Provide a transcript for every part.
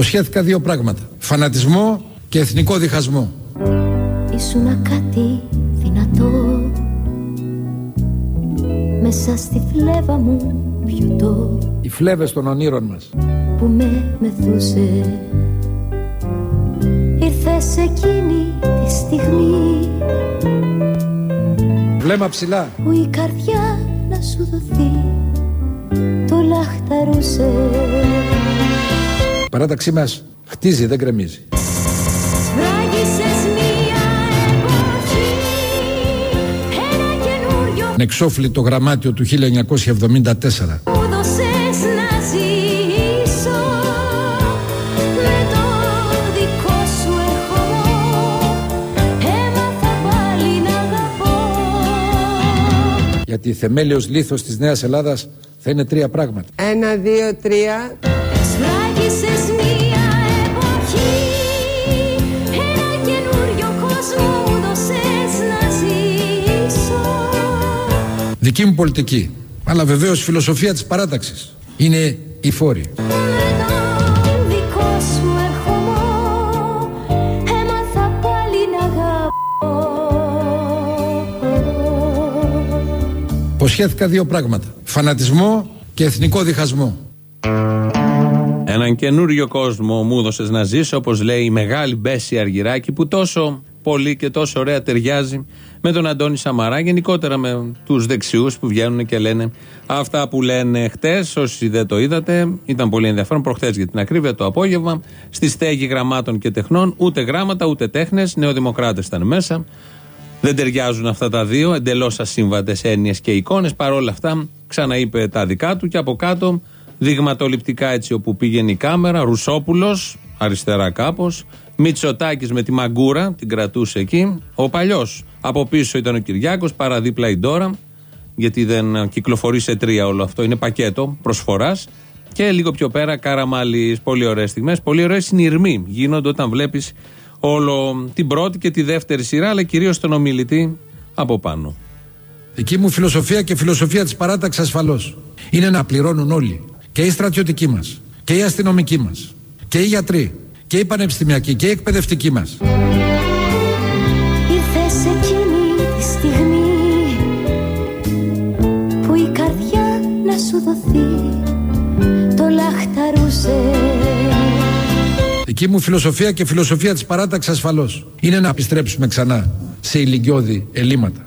Υποσχέθηκα δύο πράγματα. Φανατισμό και εθνικό διχασμό. Ήσουνα κάτι δυνατό Μέσα στη φλέβα μου πιωτό Οι φλέβες των ονείρων μας. Που με μεθούσε Ήρθες εκείνη τη στιγμή Βλέμμα ψηλά. Που η καρδιά να σου δοθεί Το λαχταρούσε Παράταξή μας χτίζει, δεν κρεμίζει. Σφράγισες μία εποχή Ένα καινούριο Νεξόφλητο γραμμάτιο του 1974. μου δώσες να ζήσω Με το δικό σου ερχομό Έμαθα πάλι να αγαπώ Γιατί η θεμέλιος λίθος της Νέας Ελλάδας θα είναι τρία πράγματα. Ένα, δύο, τρία. Δική μου πολιτική, αλλά βεβαίως φιλοσοφία της παράταξης. Είναι η φόρη. Με τον δικό σου ερχομό Έμαθα πάλι να αγαπώ Υποσχέθηκα δύο πράγματα. Φανατισμό και εθνικό διχασμό. Έναν καινούριο κόσμο μου έδωσες να ζήσω, όπως λέει η μεγάλη Μπέση Αργυράκη, που τόσο πολύ και τόσο ωραία ταιριάζει με τον Αντώνη Σαμαρά, γενικότερα με τους δεξιούς που βγαίνουν και λένε αυτά που λένε χτες. Όσοι δεν το είδατε, ήταν πολύ ενδιαφέρον. Προχθές για την ακρίβεια το απόγευμα, στη στέγη γραμμάτων και τεχνών, ούτε γράμματα ούτε τέχνες, νεοδημοκράτες ήταν μέσα. Δεν ταιριάζουν αυτά τα δύο, εντελώς ασύμβατες έννοιες και εικόνες. Παρ' όλα αυτά, ξαναείπε τα δικά του και από κάτω, δειγματοληπτικά έτσι όπου πήγαινε η κάμερα, Ρουσόπουλος, αριστερά κάπως, Μητσοτάκης με τη μαγκούρα, την κρατούσε εκεί. Ο παλιός από πίσω ήταν ο Κυριάκος, παραδίπλα η Ντόρα, γιατί δεν κυκλοφορεί σε τρία όλο αυτό, είναι πακέτο προσφοράς. Και λίγο πιο πέρα, Καραμάλι, πολύ ωραίες στιγμές. Πολύ ωραίες συνειρμοί γίνονται όταν βλέπεις όλο την πρώτη και τη δεύτερη σειρά, αλλά κυρίως τον ομιλητή από πάνω. Δική μου φιλοσοφία και φιλοσοφία της παράταξης ασφαλώς είναι να πληρώνουν όλοι. Και οι στρατιωτικοί μας, και οι αστυνομικοί μας, και οι γιατροί, και οι πανεπιστημιακοί, και οι εκπαιδευτικοί μας. Ήρθες εκείνη τη στιγμή Που η καρδιά να σου δοθεί Το λαχταρούσε Δική μου φιλοσοφία και φιλοσοφία της παράταξης ασφαλώς είναι να επιστρέψουμε ξανά σε ηλικιώδη ελλείμματα.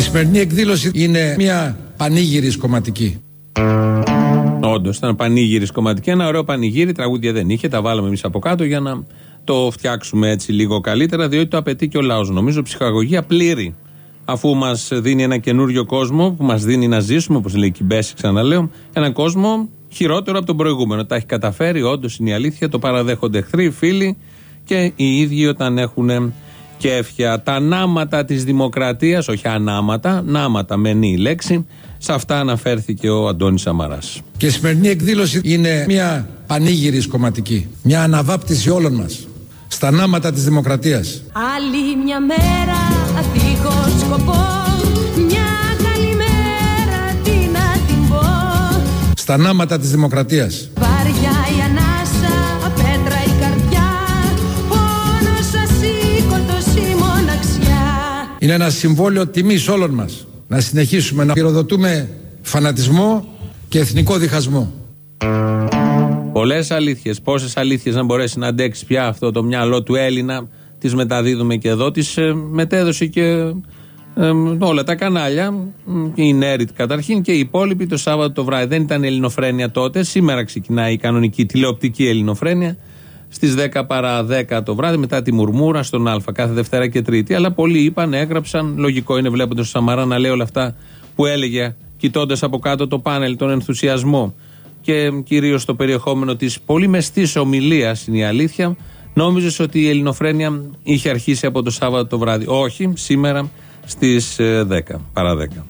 η σημερινή εκδήλωση είναι μια πανήγυρης κομματική. Όντως, ήταν πανήγυρη κομματική. Ένα ωραίο πανηγύρι, τραγούδια δεν είχε. Τα βάλαμε εμείς από κάτω για να το φτιάξουμε έτσι λίγο καλύτερα, διότι το απαιτεί και ο λαός. Νομίζω ψυχαγωγία πλήρη. Αφού μας δίνει ένα καινούριο κόσμο που μας δίνει να ζήσουμε, όπως λέει και η Μπέση, ξαναλέω, έναν κόσμο χειρότερο από τον προηγούμενο. Τα έχει καταφέρει, όντως είναι η αλήθεια. Το παραδέχονται εχθροί, φίλοι και οι ίδιοι όταν έχουν και εύχεια. Τα νάματα της δημοκρατίας, όχι ανάματα, νάματα με νη λέξη, σε αυτά αναφέρθηκε ο Αντώνης Σαμαράς. Και η σημερινή εκδήλωση είναι μια πανήγυρης κομματική. Μια αναβάπτιση όλων μας στα νάματα της δημοκρατίας. Άλλη μια μέρα δίχως σκοπός Μια καλή μέρα τι να την πω Στα νάματα της δημοκρατίας. Βαριά Είναι ένα συμβόλαιο τιμής όλων μας. Να συνεχίσουμε να πυροδοτούμε φανατισμό και εθνικό διχασμό. Πολλές αλήθειες. Πόσες αλήθειες να μπορέσει να αντέξει πια αυτό το μυαλό του Έλληνα, τις μεταδίδουμε και εδώ. Τις μετέδωσε και Ε, όλα τα κανάλια, η Νέριτ καταρχήν και οι υπόλοιποι το Σάββατο το βράδυ. Δεν ήταν ελληνοφρένεια τότε. Σήμερα ξεκινάει η κανονική τηλεοπτική ελληνοφρένεια στις 10 παρά 10 το βράδυ, μετά τη μουρμούρα στον Α, κάθε Δευτέρα και Τρίτη. Αλλά πολλοί είπαν, έγραψαν. Λογικό είναι βλέποντας τον Σαμαρά να λέει όλα αυτά που έλεγε, κοιτώντας από κάτω το πάνελ, τον ενθουσιασμό και κυρίως το περιεχόμενο της πολύ μεστή ομιλίας, είναι η αλήθεια. Νόμιζες ότι η ελληνοφρένεια είχε αρχίσει από το Σάββατο το βράδυ. Όχι, σήμερα στις 10 ε, παρά 10.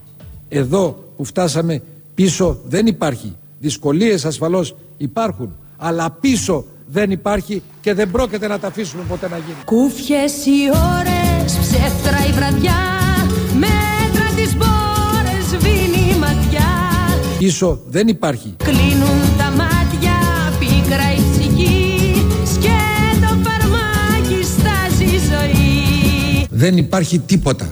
Εδώ που φτάσαμε πίσω δεν υπάρχει. Δυσκολίες ασφαλώς υπάρχουν. Αλλά πίσω δεν υπάρχει και δεν πρόκειται να τα αφήσουμε ποτέ να γίνει. Κούφιες οι ώρες, ψεύτρα η βραδιά Μέτρα τις μπόρες, σβήνει η ματιά Πίσω δεν υπάρχει. Κλείνουν τα μάτια, πίκρα η ψυχή Σκέτο φαρμάκι στάζει η ζωή Δεν υπάρχει τίποτα.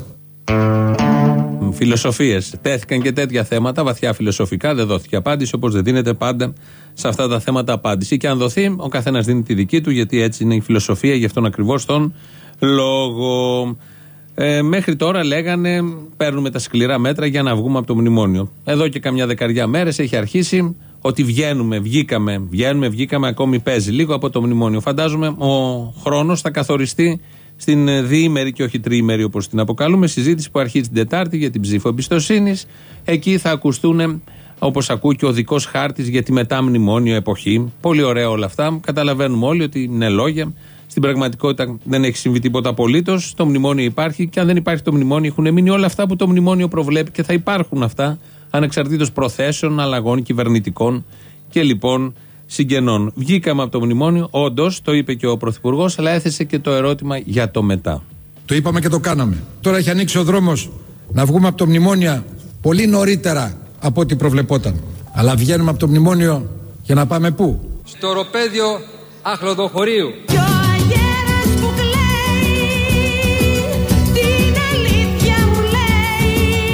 Φιλοσοφίες. Τέθηκαν και τέτοια θέματα, βαθιά φιλοσοφικά. Δεν δόθηκε απάντηση, όπως δεν δίνεται πάντα σε αυτά τα θέματα απάντηση. Και αν δοθεί, ο καθένας δίνει τη δική του, γιατί έτσι είναι η φιλοσοφία, γι' αυτόν ακριβώς τον λόγο. Ε, μέχρι τώρα λέγανε παίρνουμε τα σκληρά μέτρα για να βγούμε από το μνημόνιο. Εδώ και καμιά δεκαριά μέρες έχει αρχίσει ότι βγαίνουμε, βγήκαμε, βγαίνουμε, βγήκαμε, ακόμη παίζει λίγο από το μνημόνιο. Φαντάζομαι ο χρόνος θα καθοριστεί στην ε, διήμερη και όχι τριήμερη όπως την αποκαλούμε συζήτηση που αρχίζει την Τετάρτη για την ψήφο εμπιστοσύνης. Εκεί θα ακουστούν όπως ακούει και ο δικός χάρτης για τη μετά μνημόνιο εποχή. Πολύ ωραία όλα αυτά. Καταλαβαίνουμε όλοι ότι είναι λόγια. Στην πραγματικότητα δεν έχει συμβεί τίποτα απολύτως. Το μνημόνιο υπάρχει και αν δεν υπάρχει το μνημόνιο έχουν μείνει όλα αυτά που το μνημόνιο προβλέπει και θα υπάρχουν αυτά ανεξαρτήτως προθέσεων, αλλαγών κυβερνητικών και λοιπόν συγγενών. Βγήκαμε από το μνημόνιο, όντως, το είπε και ο Πρωθυπουργός, αλλά έθεσε και το ερώτημα για το μετά. Το είπαμε και το κάναμε. Τώρα έχει ανοίξει ο δρόμος να βγούμε από το μνημόνιο πολύ νωρίτερα από ό,τι προβλεπόταν. Αλλά βγαίνουμε από το μνημόνιο για να πάμε πού; Στο οροπέδιο Αχλοδοχωρίου. Κι ο αγέρας που κλαίει Την αλήθεια μου λέει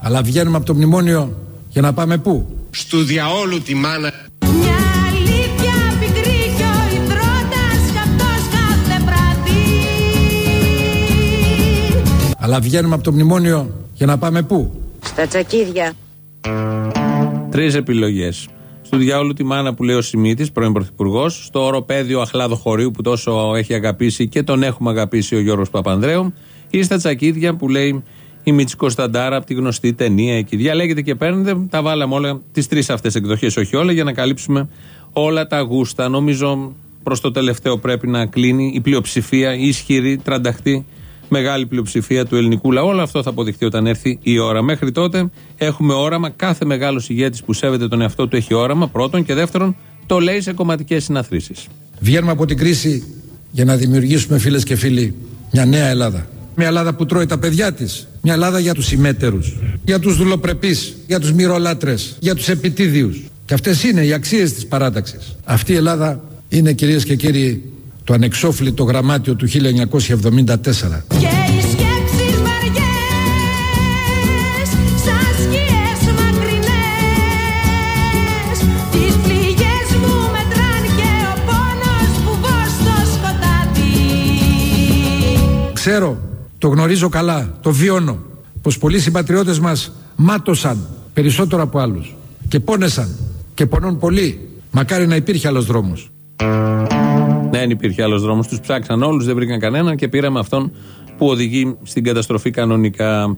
Αλλά βγαίνουμε από το μνημόνιο για να πάμε πού; Στου διαόλου τη μάνα Μια αλήθεια πικρή κι ο υδρότας καυτός κάθε βράδυ Αλλά βγαίνουμε από το μνημόνιο για να πάμε πού; Στα τσακίδια. Τρεις επιλογές. Στο διάολο τη μάνα που λέει ο Σιμίτης, πρώην Πρωθυπουργός, στο οροπέδιο Αχλάδο Χωρίου που τόσο έχει αγαπήσει και τον έχουμε αγαπήσει ο Γιώργος Παπανδρέου, ή στα τσακίδια που λέει η Μίτσι Κωνσταντάρα από τη γνωστή ταινία εκεί. Διαλέγετε και παίρνετε, τα βάλαμε όλα, τις τρεις αυτές εκδοχές, όχι όλα, για να καλύψουμε όλα τα γούστα. Νομίζω προς το τελευταίο πρέπει να κλείνει η πλειοψηφία, η ισχυρή, τρανταχτή μεγάλη πλειοψηφία του ελληνικού λαού. Όλο αυτό θα αποδειχθεί όταν έρθει η ώρα. Μέχρι τότε έχουμε όραμα. Κάθε μεγάλος ηγέτης που σέβεται τον εαυτό του έχει όραμα. Πρώτον και δεύτερον, το λέει σε κομματικές συναθρήσεις. Βγαίνουμε από την κρίση για να δημιουργήσουμε φίλες και φίλοι μια νέα Ελλάδα. Μια Ελλάδα που τρώει τα παιδιά της. Μια Ελλάδα για τους ημέτερους. Για τους δουλοπρεπείς. Για τους μυρολάτρες. Για τους επιτίδιους. Και αυτές είναι οι αξίες της παράταξης. Αυτή η Ελλάδα είναι κυρίες και κύριοι το ανεξόφλητο γραμμάτιο του 1974. Και οι σκέψεις βαριές Σαν σκιές μακρινές Τις πληγές μου μετράν και ο πόνος που βω στο σκοτάδι Ξέρω, το γνωρίζω καλά, το βιώνω, πως πολλοί συμπατριώτες μας μάτωσαν περισσότερο από άλλους και πόνεσαν και πονούν πολύ. Μακάρι να υπήρχε άλλος δρόμος. Δεν υπήρχε άλλος δρόμος. Τους ψάξαν όλους, δεν βρήκαν κανέναν και πήραμε αυτόν που οδηγεί στην καταστροφή κανονικά.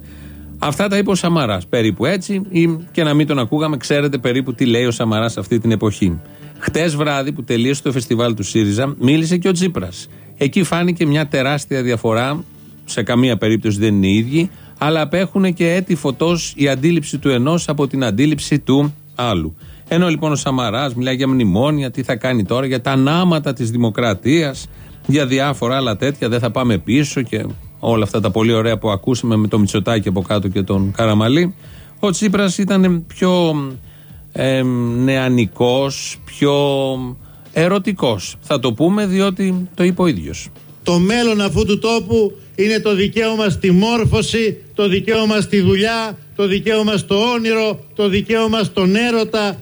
Αυτά τα είπε ο Σαμαράς. Περίπου έτσι, ή και να μην τον ακούγαμε, ξέρετε περίπου τι λέει ο Σαμαράς αυτή την εποχή. Χτες βράδυ που τελείωσε το φεστιβάλ του ΣΥΡΙΖΑ, μίλησε και ο Τσίπρας. Εκεί φάνηκε μια τεράστια διαφορά. Σε καμία περίπτωση δεν είναι οι ίδιοι, αλλά απέχουν και έτη φωτός η αντίληψη του ενός από την αντίληψη του άλλου. Ενώ λοιπόν ο Σαμαράς μιλάει για μνημόνια, τι θα κάνει τώρα, για τα ανάματα της δημοκρατίας, για διάφορα άλλα τέτοια, δεν θα πάμε πίσω και όλα αυτά τα πολύ ωραία που ακούσαμε με το Μητσοτάκι από κάτω και τον Καραμαλή. Ο Τσίπρας ήταν πιο ε, νεανικός, πιο ερωτικός θα το πούμε διότι το είπε ο ίδιος. Το μέλλον αυτού του τόπου είναι το δικαίωμα στη μόρφωση, το δικαίωμα στη δουλειά, το δικαίωμα στο όνειρο, το δικαίωμα στον έρωτα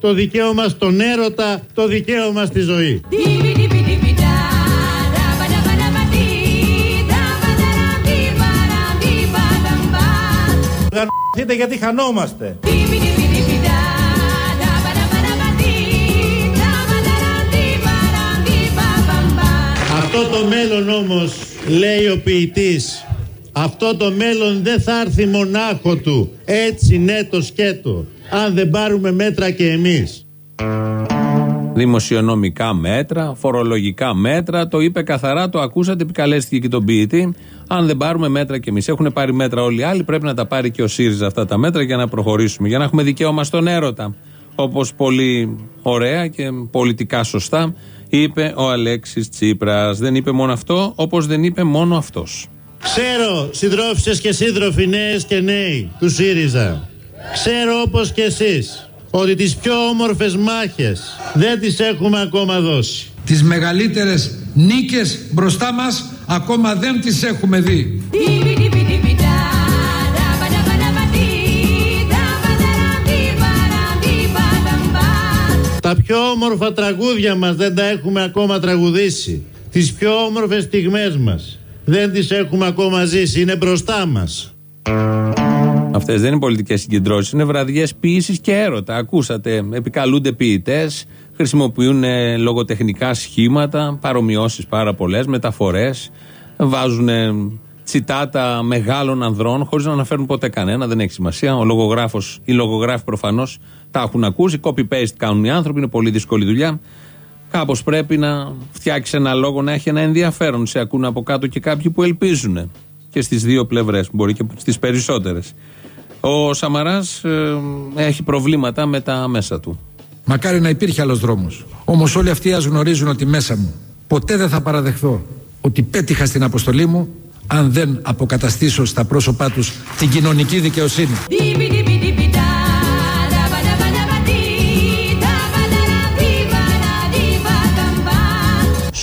το δικαίωμα στον έρωτα, το δικαίωμα στη ζωή. Γαρνωθείτε γιατί χανόμαστε. Αυτό το μέλλον όμως, λέει ο ποιητής, αυτό το μέλλον δεν θα έρθει μονάχο του, έτσι ναι το σκέτο, αν δεν πάρουμε μέτρα και εμείς. Δημοσιονομικά μέτρα, φορολογικά μέτρα, το είπε καθαρά, το ακούσατε, επικαλέστηκε και τον ποιητή. Αν δεν πάρουμε μέτρα κι εμείς, έχουν πάρει μέτρα όλοι οι άλλοι, πρέπει να τα πάρει και ο ΣΥΡΙΖΑ αυτά τα μέτρα για να προχωρήσουμε, για να έχουμε δικαίωμα στον έρωτα. Όπως πολύ ωραία και πολιτικά σωστά είπε ο Αλέξης Τσίπρας. Δεν είπε μόνο αυτό, όπως δεν είπε μόνο αυτός. Ξέρω συντρόφισσες και σύντροφοι νέες και νέοι του ΣΥΡΙΖΑ. Ξέρω όπως και εσείς ότι τις πιο όμορφες μάχες δεν τις έχουμε ακόμα δώσει. Τις μεγαλύτερες νίκες μπροστά μας ακόμα δεν τις έχουμε δει. Πιο όμορφα τραγούδια μας δεν τα έχουμε ακόμα τραγουδήσει. Τις πιο όμορφες στιγμές μας δεν τις έχουμε ακόμα ζήσει. Είναι μπροστά μας. Αυτές δεν είναι πολιτικές συγκεντρώσεις, είναι βραδιές ποιήση και έρωτα. Ακούσατε, επικαλούνται ποιητές, χρησιμοποιούν ε, λογοτεχνικά σχήματα, παρομοιώσεις πάρα πολλές, μεταφορές, βάζουν ε, τσιτάτα μεγάλων ανδρών, χωρίς να αναφέρουν ποτέ κανένα, δεν έχει σημασία. Ο λογογράφος, οι λογογράφοι προφανώς τα έχουν ακούσει. Copy-paste κάνουν οι άνθρωποι, είναι πολύ δύσκολη δουλειά. Κάπως πρέπει να φτιάξεις ένα λόγο να έχει ένα ενδιαφέρον. Σε ακούνε από κάτω και κάποιοι που ελπίζουν. Και στις δύο πλευρές, μπορεί και στις περισσότερες. Ο Σαμαράς έχει προβλήματα με τα μέσα του. Μακάρι να υπήρχε άλλος δρόμος. Όμως όλοι αυτοί ας γνωρίζουν ότι μέσα μου ποτέ δεν θα παραδεχθώ ότι πέτυχα στην αποστολή μου αν δεν αποκαταστήσω στα πρόσωπά τους την κοινωνική δικαιοσύνη.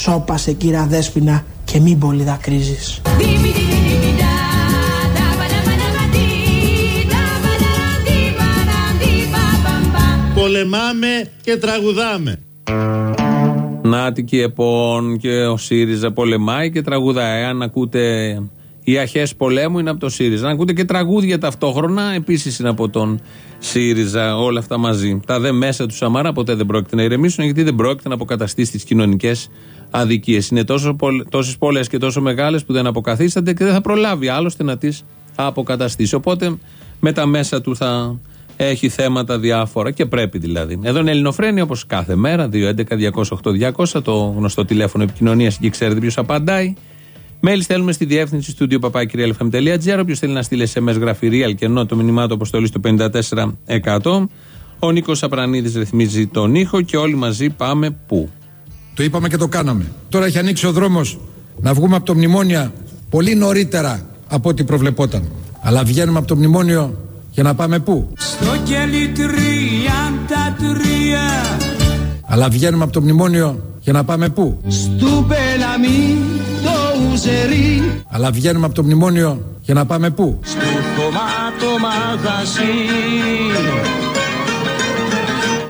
Σώπασε κύρα Δέσποινα και μην πολύ δακρύζεις. Πολεμάμε και τραγουδάμε. Νάτικη επών και ο ΣΥΡΙΖΑ πολεμάει και τραγουδάει. Αν ακούτε οι αρχές πολέμου είναι από το ΣΥΡΙΖΑ. Αν ακούτε και τραγούδια ταυτόχρονα, επίσης είναι από τον ΣΥΡΙΖΑ. Όλα αυτά μαζί. Τα δε μέσα του Σαμάρα ποτέ δεν πρόκειται να ηρεμήσουν, γιατί δεν πρόκειται να αποκαταστήσει τις κοινωνικές αδικίες. Είναι τόσες πολλές και τόσο μεγάλες που δεν αποκαθίστανται και δεν θα προλάβει άλλωστε να τις αποκαταστήσει. Οπότε με τα μέσα του θα έχει θέματα διάφορα και πρέπει δηλαδή. Εδώ είναι Ελληνοφρένη όπως κάθε μέρα, 211-208-200, το γνωστό τηλέφωνο επικοινωνίας και ξέρετε ποιος απαντάει. Μέλη στέλνουμε στη διεύθυνση του papakirialfm.gr. Όποιος θέλει να στείλει SMS γραφή real και ενώ το μηνυμά του αποστολής στο 54%. Ο Νίκος Απρανίδης ρυθμίζει τον ήχο και όλοι μαζί πάμε πού; Το είπαμε και το κάναμε. Τώρα έχει ανοίξει ο δρόμος να βγούμε από το μνημόνια πολύ νωρίτερα από ό,τι προβλεπόταν. Αλλά βγαίνουμε από το μνημόνιο για να πάμε πού; Στο κελί τρία Αλλά βγαίνουμε από το μνημόνιο για να πάμε πού; Στου πελαμί το ουζερί Αλλά βγαίνουμε από το μνημόνιο για να πάμε πού; Στου τομάτο μαγαζί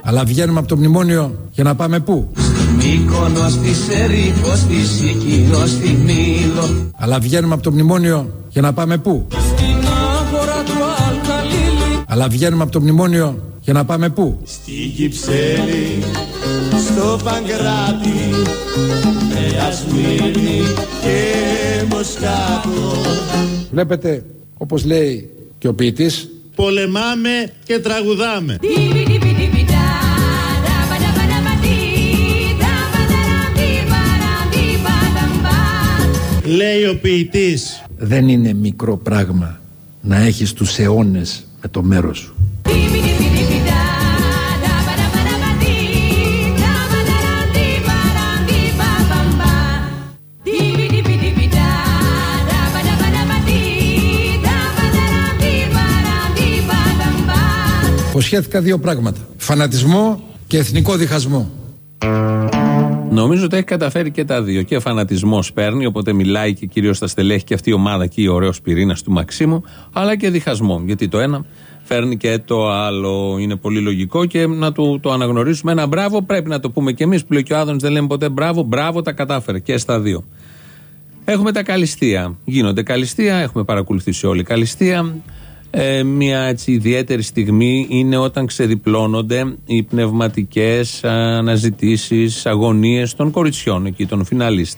Αλλά βγαίνουμε από το μνημόνιο για να πάμε πού; Μύκονο στη Σερίφο, στη Σικίνο, στη Μήλο Αλλά βγαίνουμε από το μνημόνιο για να πάμε πού; Στην αγορά του Αλκαλίλη Αλλά βγαίνουμε από το μνημόνιο για να πάμε πού; Στην Κυψέλη, στο Παγκράτη Νέα Σμύρνη και Μοσκάτο Βλέπετε, όπως λέει και ο ποιητής, Πολεμάμε και τραγουδάμε. Λέει ο ποιητής δεν είναι μικρό πράγμα να έχεις τους αιώνες με το μέρος σου. Υποσχέθηκα δύο πράγματα. Φανατισμό και εθνικό διχασμό. Νομίζω ότι έχει καταφέρει και τα δύο. Και φανατισμός παίρνει, οπότε μιλάει και κυρίως στα στελέχη και αυτή η ομάδα και ο ωραίος πυρήνας του Μαξίμου, αλλά και διχασμό. Γιατί το ένα φέρνει και το άλλο. Είναι πολύ λογικό και να του το αναγνωρίσουμε. Ένα μπράβο πρέπει να το πούμε κι εμείς που λέει και ο Άδωνης δεν λέμε ποτέ μπράβο. Μπράβο, τα κατάφερε και στα δύο. Έχουμε τα καλυστία. Γίνονται καλυστία, έχουμε παρακολουθήσει όλοι καλυστία. Ε, μια έτσι ιδιαίτερη στιγμή είναι όταν ξεδιπλώνονται οι πνευματικές αναζητήσεις, αγωνίες των κοριτσιών εκεί, των φιναλίστ.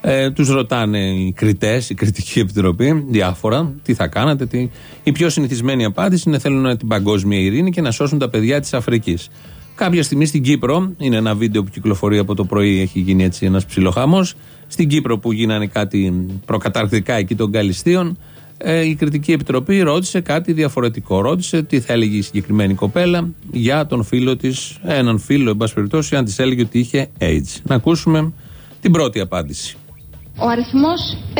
Ε, τους ρωτάνε οι κριτές, η κριτική επιτροπή, διάφορα, τι θα κάνατε. Τι... Η πιο συνηθισμένη απάντηση είναι θέλουν την παγκόσμια ειρήνη και να σώσουν τα παιδιά της Αφρικής. Κάποια στιγμή στην Κύπρο, είναι ένα βίντεο που κυκλοφορεί από το πρωί, έχει γίνει έτσι ένας ψιλοχάμο. Στην Κύπρο που γίνανε κάτι προκαταρκτικά εκεί των Καλιστίων, ε, η κριτική επιτροπή ρώτησε κάτι διαφορετικό. Ρώτησε τι θα έλεγε η συγκεκριμένη κοπέλα για τον φίλο της, έναν φίλο, εν πάση περιπτώσει, αν της έλεγε ότι είχε AIDS. Να ακούσουμε την πρώτη απάντηση. Ο αριθμός 5.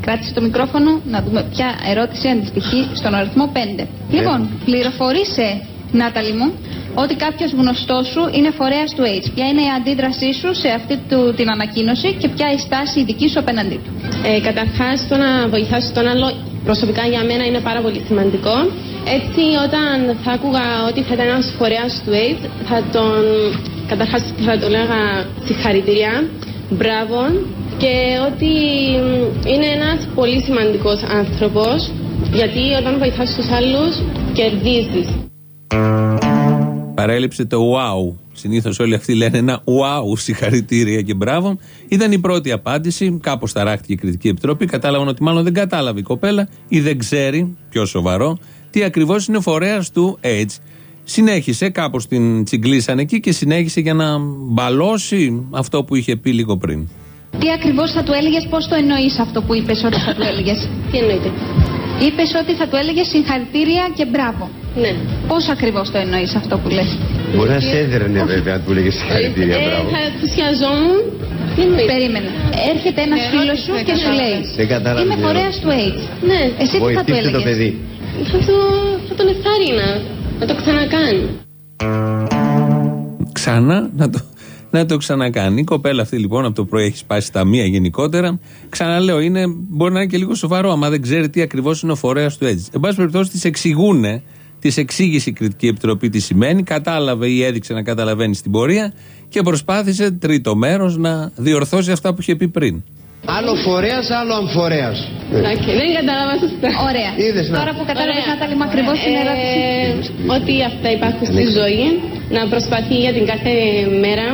Κράτησε το μικρόφωνο να δούμε ποια ερώτηση αντιστοιχεί στον αριθμό 5. Λοιπόν, πληροφορήσε, Νάταλη μου, ότι κάποιος γνωστός σου είναι φορέας του AIDS. Ποια είναι η αντίδρασή σου σε αυτή του, την ανακοίνωση και ποια η στάση η δική σου απέναντί του; Ε, Καταρχάς, το να βοηθάσει τον άλλο προσωπικά για μένα είναι πάρα πολύ σημαντικό. Έτσι, όταν θα άκουγα ότι θα ήταν ένας φορέας του AIDS, θα τον. Καταρχάς, θα το λέγα συγχαρητήρια, μπράβο και ότι είναι ένας πολύ σημαντικός άνθρωπος γιατί όταν βοηθάς τους άλλους κερδίζεις. Παρέλειψε το wow. Συνήθως όλοι αυτοί λένε ένα wow, συγχαρητήρια και μπράβο. Ήταν η πρώτη απάντηση. Κάπως ταράχτηκε η κριτική επιτροπή. Κατάλαβαν ότι μάλλον δεν κατάλαβε η κοπέλα ή δεν ξέρει, πιο σοβαρό, τι ακριβώς είναι φορέας του AIDS. Συνέχισε, κάπως την τσιγκλίσαν εκεί και συνέχισε για να μπαλώσει αυτό που είχε πει λίγο πριν. Τι ακριβώς θα του έλεγες, πώς το εννοείς αυτό που είπες ότι θα του έλεγες; Τι εννοείται; Είπες ότι θα του έλεγες συγχαρητήρια και μπράβο. Ναι. Πώς ακριβώς το εννοείς αυτό που λες; Μπορεί να σε έδερνε βέβαια αν του λέγε συγχαρητήρια, Ε, μπράβο. θα ενθουσιαζόμουν. Τι εννοείται. Περίμενε. Έρχεται ένας φίλος σου και σου λέει Δεν κατάλαβε Είμαι την φορέας ερώτηση. του AIDS. Ναι. Εσύ τι θα του Βοηθήστε το έλεγες; παιδί. Θα, το, θα τον εθάρρυνα. Να το ξανακάνει. Ξανά να το, να το ξανακάνει. Η κοπέλα αυτή λοιπόν από το πρωί έχει σπάσει τα μία γενικότερα. Ξαναλέω, είναι, μπορεί να είναι και λίγο σοβαρό, άμα δεν ξέρει τι ακριβώς είναι ο φορέας του έτσι. Εν πάση περιπτώσει, της εξηγούν, της εξήγησε η κριτική επιτροπή τι σημαίνει, κατάλαβε ή έδειξε να καταλαβαίνει στην πορεία και προσπάθησε τρίτο μέρος να διορθώσει αυτά που είχε πει πριν. Άλλο φορέας, άλλο αμφορέας. Εντάξει, δεν κατάλαβα σωστά. Ωραία. Είδες, να. Τώρα που κατάλαβες Ωραία. Νάταλη μου ακριβώς την ερώτηση. Ε, ότι αυτά υπάρχουν στη ζωή, να προσπαθεί για την κάθε μέρα.